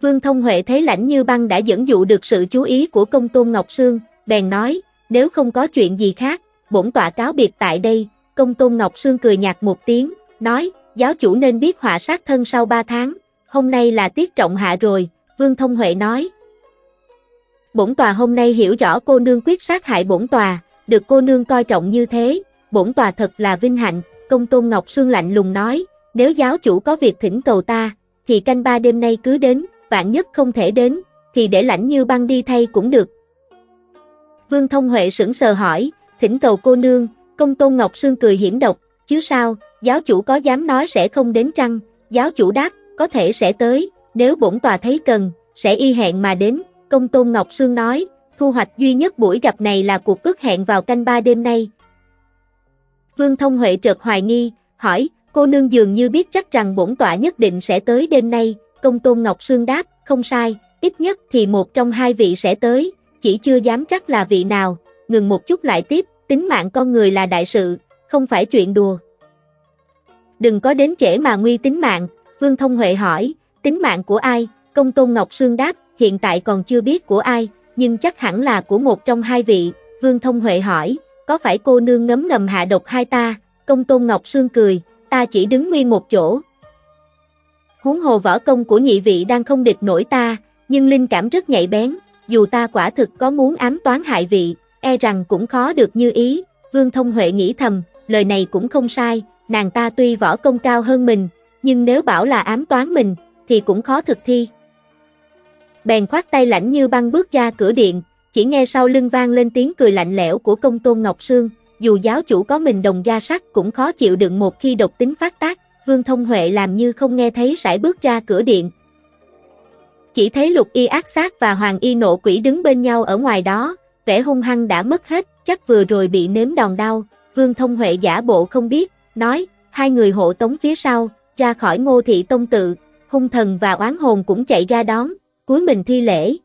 Vương Thông Huệ thấy lãnh như băng đã dẫn dụ được sự chú ý của công tôn Ngọc Sương, bèn nói, nếu không có chuyện gì khác, bổn tọa cáo biệt tại đây, công tôn Ngọc Sương cười nhạt một tiếng, nói, giáo chủ nên biết họa sát thân sau 3 tháng, hôm nay là tiết trọng hạ rồi, Vương Thông Huệ nói. Bổn tòa hôm nay hiểu rõ cô nương quyết sát hại bổn tòa, được cô nương coi trọng như thế, bổn tòa thật là vinh hạnh, công tôn Ngọc Sương lạnh lùng nói, nếu giáo chủ có việc thỉnh cầu ta, thì canh ba đêm nay cứ đến, vạn nhất không thể đến, thì để lãnh như băng đi thay cũng được. Vương Thông Huệ sững sờ hỏi, thỉnh cầu cô nương, công tôn Ngọc Sương cười hiểm độc, chứ sao, giáo chủ có dám nói sẽ không đến trăng, giáo chủ đáp, có thể sẽ tới, nếu bổn tòa thấy cần, sẽ y hẹn mà đến, công tôn Ngọc Sương nói, thu hoạch duy nhất buổi gặp này là cuộc ước hẹn vào canh ba đêm nay. Vương Thông Huệ trợt hoài nghi, hỏi, cô nương dường như biết chắc rằng bổn tọa nhất định sẽ tới đêm nay, công tôn Ngọc Sương đáp, không sai, ít nhất thì một trong hai vị sẽ tới, chỉ chưa dám chắc là vị nào, ngừng một chút lại tiếp, tính mạng con người là đại sự, không phải chuyện đùa. Đừng có đến trễ mà nguy tính mạng, Vương Thông Huệ hỏi, tính mạng của ai, công tôn Ngọc Sương đáp, hiện tại còn chưa biết của ai, nhưng chắc hẳn là của một trong hai vị, Vương Thông Huệ hỏi, có phải cô nương ngấm ngầm hạ độc hai ta, công tôn Ngọc Sương cười, ta chỉ đứng nguyên một chỗ. Huống hồ võ công của nhị vị đang không địch nổi ta, nhưng linh cảm rất nhạy bén, dù ta quả thực có muốn ám toán hại vị, e rằng cũng khó được như ý, Vương Thông Huệ nghĩ thầm, lời này cũng không sai, nàng ta tuy võ công cao hơn mình, nhưng nếu bảo là ám toán mình, thì cũng khó thực thi. Bèn khoát tay lạnh như băng bước ra cửa điện, chỉ nghe sau lưng vang lên tiếng cười lạnh lẽo của công tôn Ngọc Sương, dù giáo chủ có mình đồng gia sắc cũng khó chịu đựng một khi độc tính phát tác, Vương Thông Huệ làm như không nghe thấy sải bước ra cửa điện. Chỉ thấy lục y ác sát và hoàng y nộ quỷ đứng bên nhau ở ngoài đó, vẻ hung hăng đã mất hết, chắc vừa rồi bị nếm đòn đau, Vương Thông Huệ giả bộ không biết, nói, hai người hộ tống phía sau, ra khỏi ngô thị tông tự, hung thần và oán hồn cũng chạy ra đón, cuối mình thi lễ.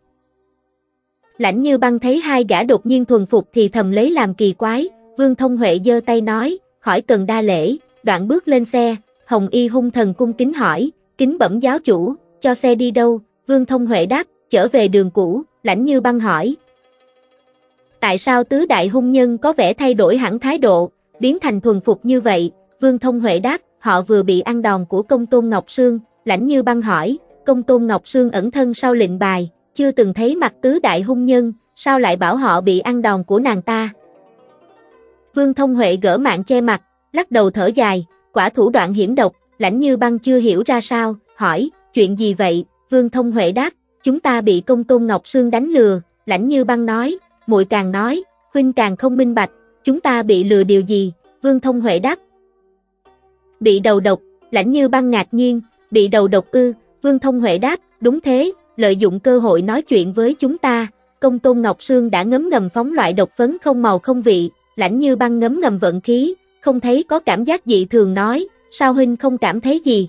Lãnh như băng thấy hai gã đột nhiên thuần phục thì thầm lấy làm kỳ quái, Vương Thông Huệ giơ tay nói, khỏi cần đa lễ, đoạn bước lên xe, Hồng Y hung thần cung kính hỏi, kính bẩm giáo chủ, cho xe đi đâu, Vương Thông Huệ đáp, trở về đường cũ, lãnh như băng hỏi. Tại sao tứ đại hung nhân có vẻ thay đổi hẳn thái độ, biến thành thuần phục như vậy, Vương Thông Huệ đáp, họ vừa bị ăn đòn của công tôn Ngọc Sương, lãnh như băng hỏi, công tôn Ngọc Sương ẩn thân sau lệnh bài, chưa từng thấy mặt tứ đại hung nhân, sao lại bảo họ bị ăn đòn của nàng ta. Vương Thông Huệ gỡ mạng che mặt, lắc đầu thở dài, quả thủ đoạn hiểm độc, lãnh như băng chưa hiểu ra sao, hỏi, chuyện gì vậy, Vương Thông Huệ đáp, chúng ta bị công tôn Ngọc Sương đánh lừa, lãnh như băng nói, muội càng nói, huynh càng không minh bạch, chúng ta bị lừa điều gì, Vương Thông Huệ đáp. Bị đầu độc, lãnh như băng ngạc nhiên, bị đầu độc ư, Vương Thông Huệ đáp, đúng thế, lợi dụng cơ hội nói chuyện với chúng ta, công tôn Ngọc Sương đã ngấm ngầm phóng loại độc phấn không màu không vị, lãnh như băng ngấm ngầm vận khí, không thấy có cảm giác dị thường nói, sao huynh không cảm thấy gì?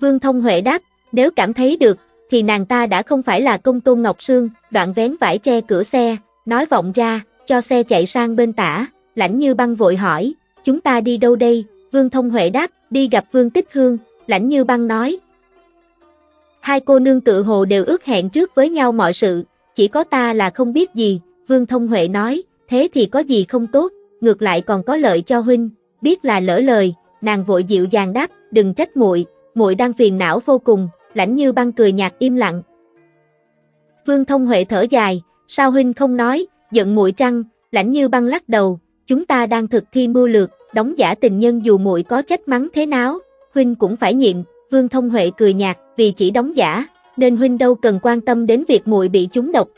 Vương Thông Huệ đáp, nếu cảm thấy được, thì nàng ta đã không phải là công tôn Ngọc Sương, đoạn vén vải tre cửa xe, nói vọng ra, cho xe chạy sang bên tả, lãnh như băng vội hỏi, chúng ta đi đâu đây? Vương Thông Huệ đáp, đi gặp Vương Tích Hương, lãnh như băng nói. Hai cô nương tự hồ đều ước hẹn trước với nhau mọi sự, chỉ có ta là không biết gì, Vương Thông Huệ nói, thế thì có gì không tốt, ngược lại còn có lợi cho huynh, biết là lỡ lời, nàng vội dịu dàng đáp, đừng trách muội, muội đang phiền não vô cùng, lãnh như băng cười nhạt im lặng. Vương Thông Huệ thở dài, sao huynh không nói, giận muội trăng, lãnh như băng lắc đầu, chúng ta đang thực thi mưu lược, đóng giả tình nhân dù muội có trách mắng thế nào, huynh cũng phải nhịn, Vương Thông Huệ cười nhạt, vì chỉ đóng giả, nên huynh đâu cần quan tâm đến việc muội bị trúng độc.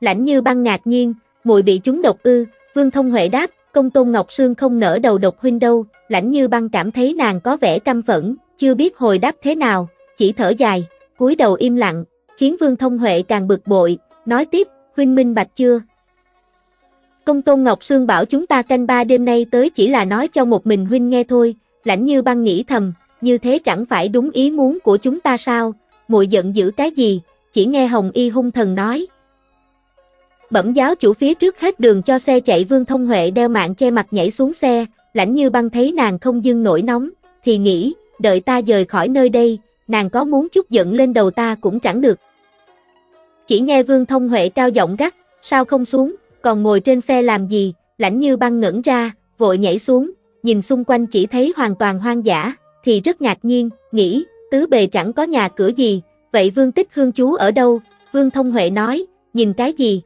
Lãnh như băng ngạc nhiên, muội bị trúng độc ư, Vương Thông Huệ đáp, công tôn Ngọc Sương không nở đầu độc huynh đâu, lãnh như băng cảm thấy nàng có vẻ căm phẫn, chưa biết hồi đáp thế nào, chỉ thở dài, cúi đầu im lặng, khiến Vương Thông Huệ càng bực bội, nói tiếp, huynh minh bạch chưa? Công tôn Ngọc Sương bảo chúng ta canh ba đêm nay tới chỉ là nói cho một mình huynh nghe thôi, lãnh như băng nghĩ thầm, như thế chẳng phải đúng ý muốn của chúng ta sao, muội giận dữ cái gì, chỉ nghe Hồng Y hung thần nói, Bẩm giáo chủ phía trước hết đường cho xe chạy Vương Thông Huệ đeo mạng che mặt nhảy xuống xe, lãnh như băng thấy nàng không dưng nổi nóng, thì nghĩ, đợi ta rời khỏi nơi đây, nàng có muốn chút giận lên đầu ta cũng chẳng được. Chỉ nghe Vương Thông Huệ cao giọng gắt, sao không xuống, còn ngồi trên xe làm gì, lãnh như băng ngẩn ra, vội nhảy xuống, nhìn xung quanh chỉ thấy hoàn toàn hoang dã, thì rất ngạc nhiên, nghĩ, tứ bề chẳng có nhà cửa gì, vậy Vương Tích Hương chú ở đâu, Vương Thông Huệ nói, nhìn cái gì,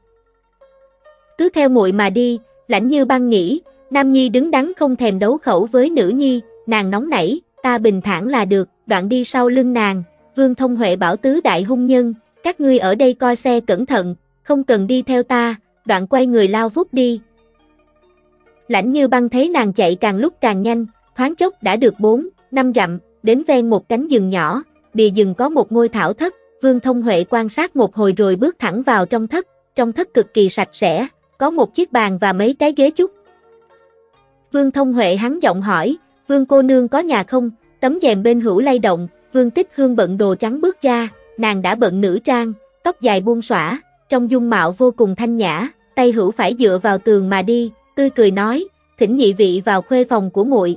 cứ theo muội mà đi, lãnh như băng nghĩ, Nam Nhi đứng đắn không thèm đấu khẩu với nữ nhi, nàng nóng nảy, ta bình thản là được, đoạn đi sau lưng nàng, Vương Thông Huệ bảo tứ đại hung nhân, các ngươi ở đây coi xe cẩn thận, không cần đi theo ta, đoạn quay người lao vút đi. Lãnh như băng thấy nàng chạy càng lúc càng nhanh, thoáng chốc đã được 4, 5 dặm, đến ven một cánh rừng nhỏ, bìa rừng có một ngôi thảo thất, Vương Thông Huệ quan sát một hồi rồi bước thẳng vào trong thất, trong thất cực kỳ sạch sẽ, có một chiếc bàn và mấy cái ghế trúc. Vương Thông Huệ hắn giọng hỏi, Vương cô nương có nhà không, tấm rèm bên hữu lay động, Vương Tích Hương bận đồ trắng bước ra, nàng đã bận nữ trang, tóc dài buông xõa, trong dung mạo vô cùng thanh nhã, tay hữu phải dựa vào tường mà đi, tươi cười nói, thỉnh nhị vị vào khuê phòng của muội.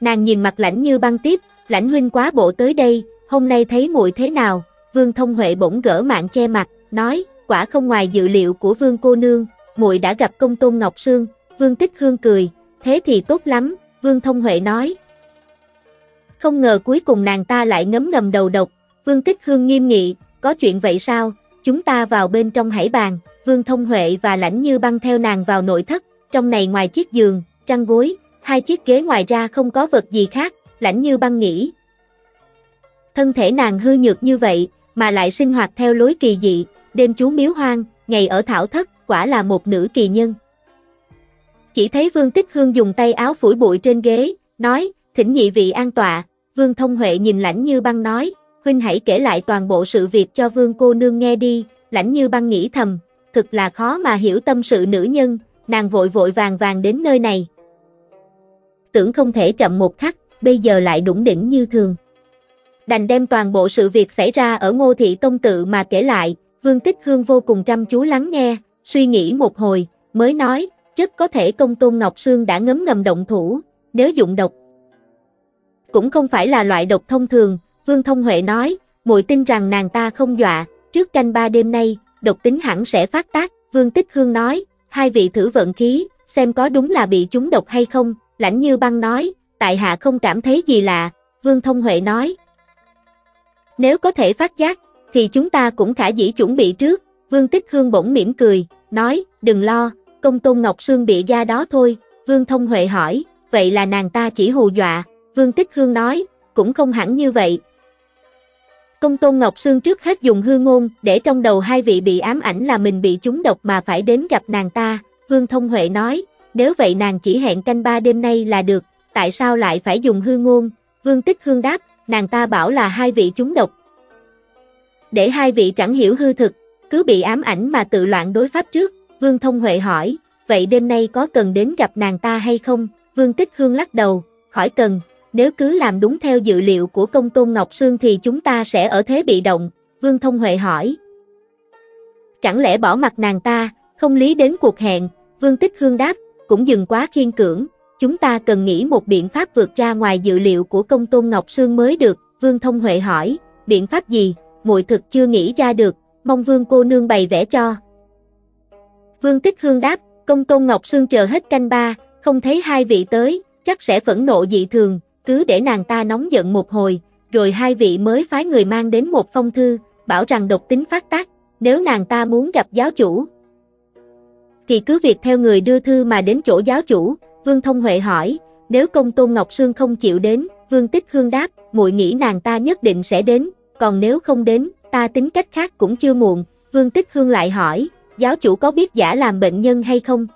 Nàng nhìn mặt lãnh như băng tiếp, lãnh huynh quá bộ tới đây, hôm nay thấy muội thế nào, Vương Thông Huệ bỗng gỡ mạng che mặt, nói, quả không ngoài dự liệu của Vương cô nương, muội đã gặp công tôn Ngọc Sương, Vương Tích Hương cười, thế thì tốt lắm, Vương Thông Huệ nói. không ngờ cuối cùng nàng ta lại ngấm ngầm đầu độc. Vương Tích Hương nghiêm nghị, có chuyện vậy sao, chúng ta vào bên trong hải bàn, Vương Thông Huệ và Lãnh Như băng theo nàng vào nội thất, trong này ngoài chiếc giường, trăng gối, hai chiếc ghế ngoài ra không có vật gì khác, Lãnh Như băng nghĩ. Thân thể nàng hư nhược như vậy, mà lại sinh hoạt theo lối kỳ dị, đêm chú miếu hoang, ngày ở thảo thất, quả là một nữ kỳ nhân. Chỉ thấy Vương Tích Hương dùng tay áo phủi bụi trên ghế, nói, thỉnh nhị vị an tọa, Vương Thông Huệ nhìn lãnh như băng nói, huynh hãy kể lại toàn bộ sự việc cho Vương cô nương nghe đi, lãnh như băng nghĩ thầm, thực là khó mà hiểu tâm sự nữ nhân, nàng vội vội vàng vàng đến nơi này. Tưởng không thể chậm một khắc, bây giờ lại đủng đỉnh như thường. Đành đem toàn bộ sự việc xảy ra ở ngô thị tông tự mà kể lại, Vương Tích Hương vô cùng chăm chú lắng nghe, suy nghĩ một hồi, mới nói, rất có thể công tôn Ngọc Sương đã ngấm ngầm động thủ, nếu dụng độc. Cũng không phải là loại độc thông thường, Vương Thông Huệ nói, muội tin rằng nàng ta không dọa, trước canh ba đêm nay, độc tính hẳn sẽ phát tác, Vương Tích Hương nói, hai vị thử vận khí, xem có đúng là bị trúng độc hay không, lãnh như băng nói, tại hạ không cảm thấy gì lạ, Vương Thông Huệ nói. Nếu có thể phát giác, thì chúng ta cũng khả dĩ chuẩn bị trước, Vương Tích Hương bỗng mỉm cười, nói, đừng lo, công tôn Ngọc Sương bị da đó thôi, Vương Thông Huệ hỏi, vậy là nàng ta chỉ hù dọa, Vương Tích Hương nói, cũng không hẳn như vậy. Công tôn Ngọc Sương trước hết dùng hư ngôn, để trong đầu hai vị bị ám ảnh là mình bị trúng độc mà phải đến gặp nàng ta, Vương Thông Huệ nói, nếu vậy nàng chỉ hẹn canh ba đêm nay là được, tại sao lại phải dùng hư ngôn, Vương Tích Hương đáp, nàng ta bảo là hai vị trúng độc. Để hai vị chẳng hiểu hư thực, cứ bị ám ảnh mà tự loạn đối pháp trước, Vương Thông Huệ hỏi, vậy đêm nay có cần đến gặp nàng ta hay không? Vương Tích Hương lắc đầu, khỏi cần, nếu cứ làm đúng theo dự liệu của công tôn Ngọc Sương thì chúng ta sẽ ở thế bị động, Vương Thông Huệ hỏi. Chẳng lẽ bỏ mặt nàng ta, không lý đến cuộc hẹn, Vương Tích Hương đáp, cũng dừng quá khiên cưỡng, chúng ta cần nghĩ một biện pháp vượt ra ngoài dự liệu của công tôn Ngọc Sương mới được, Vương Thông Huệ hỏi, biện pháp gì, muội thực chưa nghĩ ra được, mong Vương cô nương bày vẽ cho. Vương Tích Hương đáp, công tôn Ngọc Sương chờ hết canh ba, không thấy hai vị tới, chắc sẽ phẫn nộ dị thường, cứ để nàng ta nóng giận một hồi, rồi hai vị mới phái người mang đến một phong thư, bảo rằng độc tính phát tác, nếu nàng ta muốn gặp giáo chủ. Thì cứ việc theo người đưa thư mà đến chỗ giáo chủ, Vương Thông Huệ hỏi, nếu công tôn Ngọc Sương không chịu đến, Vương Tích Hương đáp, muội nghĩ nàng ta nhất định sẽ đến, còn nếu không đến, ta tính cách khác cũng chưa muộn, Vương Tích Hương lại hỏi, giáo chủ có biết giả làm bệnh nhân hay không?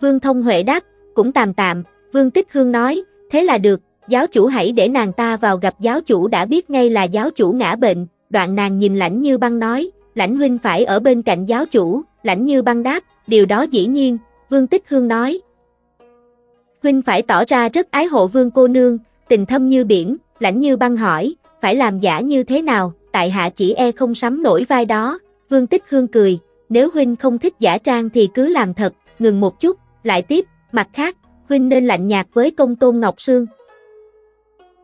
Vương Thông Huệ đáp, cũng tạm tạm, Vương Tích Hương nói, thế là được, giáo chủ hãy để nàng ta vào gặp giáo chủ đã biết ngay là giáo chủ ngã bệnh, đoạn nàng nhìn lãnh như băng nói, lãnh huynh phải ở bên cạnh giáo chủ, lãnh như băng đáp, điều đó dĩ nhiên, Vương Tích Hương nói. Huynh phải tỏ ra rất ái hộ vương cô nương, tình thâm như biển, lãnh như băng hỏi, phải làm giả như thế nào, tại hạ chỉ e không sắm nổi vai đó, Vương Tích Hương cười, nếu huynh không thích giả trang thì cứ làm thật, ngừng một chút, lại tiếp, mặt khác, huynh nên lạnh nhạt với công tôn Ngọc Sương.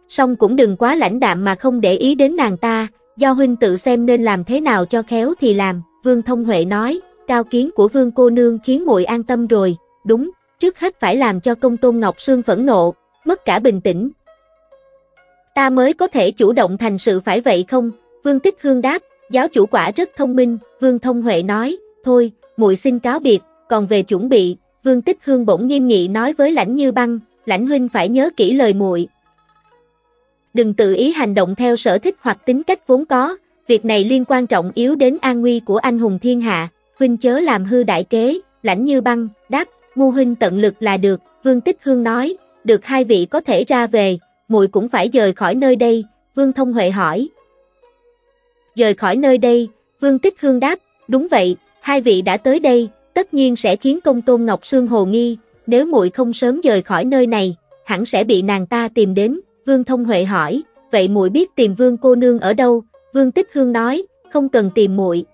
Song cũng đừng quá lãnh đạm mà không để ý đến nàng ta, do huynh tự xem nên làm thế nào cho khéo thì làm, Vương Thông Huệ nói, cao kiến của Vương cô nương khiến muội an tâm rồi, đúng, trước hết phải làm cho công tôn Ngọc Sương phẫn nộ, mất cả bình tĩnh. Ta mới có thể chủ động thành sự phải vậy không? Vương Tích Hương đáp, giáo chủ quả rất thông minh, Vương Thông Huệ nói, thôi, muội xin cáo biệt, còn về chuẩn bị, Vương Tích Hương bỗng nghiêm nghị nói với Lãnh Như Băng, Lãnh huynh phải nhớ kỹ lời muội. Đừng tự ý hành động theo sở thích hoặc tính cách vốn có, việc này liên quan trọng yếu đến an nguy của anh hùng thiên hạ, huynh chớ làm hư đại kế, Lãnh Như Băng, đáp, ngu huynh tận lực là được, Vương Tích Hương nói, được hai vị có thể ra về, muội cũng phải rời khỏi nơi đây, Vương Thông Huệ hỏi. Rời khỏi nơi đây, Vương Tích Hương đáp, đúng vậy, hai vị đã tới đây, tất nhiên sẽ khiến công tôn Ngọc Sương hồ nghi, nếu muội không sớm rời khỏi nơi này, hẳn sẽ bị nàng ta tìm đến, Vương Thông Huệ hỏi, vậy muội biết tìm Vương cô nương ở đâu? Vương Tích Hương nói, không cần tìm muội.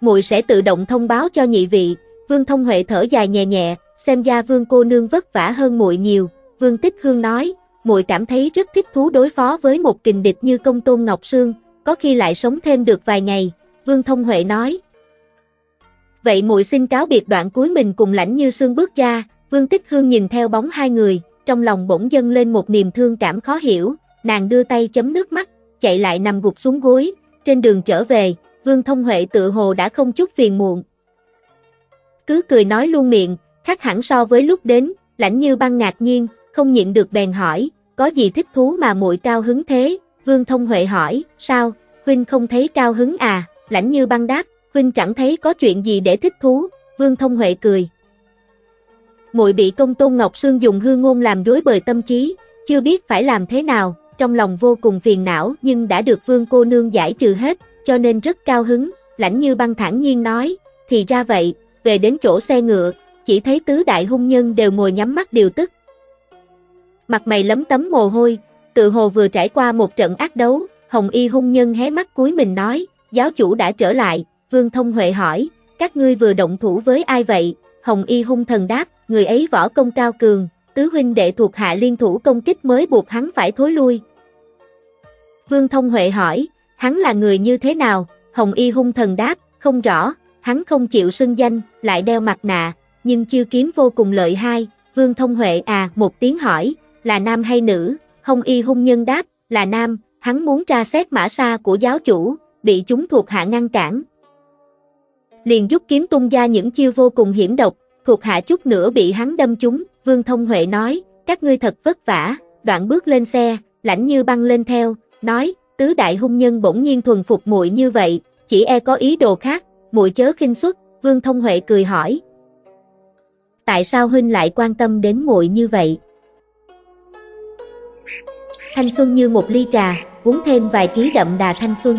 Muội sẽ tự động thông báo cho nhị vị, Vương Thông Huệ thở dài nhẹ nhẹ, xem ra Vương cô nương vất vả hơn muội nhiều, Vương Tích Hương nói, muội cảm thấy rất thích thú đối phó với một kình địch như công tôn Ngọc Sương, có khi lại sống thêm được vài ngày, Vương Thông Huệ nói, Vậy muội xin cáo biệt đoạn cuối mình cùng lãnh như xương bước ra, Vương Tích Hương nhìn theo bóng hai người, trong lòng bỗng dâng lên một niềm thương cảm khó hiểu, nàng đưa tay chấm nước mắt, chạy lại nằm gục xuống gối, trên đường trở về, Vương Thông Huệ tự hồ đã không chút phiền muộn. Cứ cười nói luôn miệng, khác hẳn so với lúc đến, lãnh như băng ngạc nhiên, không nhịn được bèn hỏi, có gì thích thú mà muội cao hứng thế? Vương Thông Huệ hỏi, sao, huynh không thấy cao hứng à? Lãnh như băng đáp, huynh chẳng thấy có chuyện gì để thích thú. Vương Thông Huệ cười. Muội bị công tôn Ngọc Sương dùng hư ngôn làm rối bời tâm trí, chưa biết phải làm thế nào, trong lòng vô cùng phiền não nhưng đã được Vương cô nương giải trừ hết, cho nên rất cao hứng. Lãnh như băng thản nhiên nói, thì ra vậy, về đến chỗ xe ngựa, chỉ thấy tứ đại hung nhân đều ngồi nhắm mắt điều tức. Mặt mày lấm tấm mồ hôi, tự hồ vừa trải qua một trận ác đấu, Hồng Y hung nhân hé mắt cuối mình nói, giáo chủ đã trở lại, Vương Thông Huệ hỏi, các ngươi vừa động thủ với ai vậy? Hồng Y hung thần đáp, người ấy võ công cao cường, tứ huynh đệ thuộc hạ liên thủ công kích mới buộc hắn phải thối lui. Vương Thông Huệ hỏi, hắn là người như thế nào? Hồng Y hung thần đáp, không rõ, hắn không chịu xưng danh, lại đeo mặt nạ, nhưng chiêu kiếm vô cùng lợi hai. Vương Thông Huệ à, một tiếng hỏi, là nam hay nữ? Hồng Y hung nhân đáp, là nam, hắn muốn tra xét mã sa của giáo chủ, bị chúng thuộc hạ ngăn cản. Liền rút kiếm tung ra những chiêu vô cùng hiểm độc, thuộc hạ chút nữa bị hắn đâm trúng, Vương Thông Huệ nói, các ngươi thật vất vả, đoạn bước lên xe, lãnh như băng lên theo, nói, tứ đại hung nhân bỗng nhiên thuần phục muội như vậy, chỉ e có ý đồ khác, muội chớ khinh suất, Vương Thông Huệ cười hỏi. Tại sao huynh lại quan tâm đến muội như vậy? Thanh xuân như một ly trà, uống thêm vài ký đậm đà thanh xuân.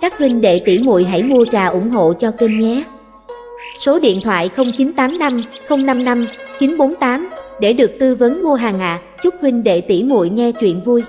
Các huynh đệ tỷ muội hãy mua trà ủng hộ cho kênh nhé. Số điện thoại 0985 055 948 để được tư vấn mua hàng ạ. À. Chúc huynh đệ tỷ muội nghe chuyện vui.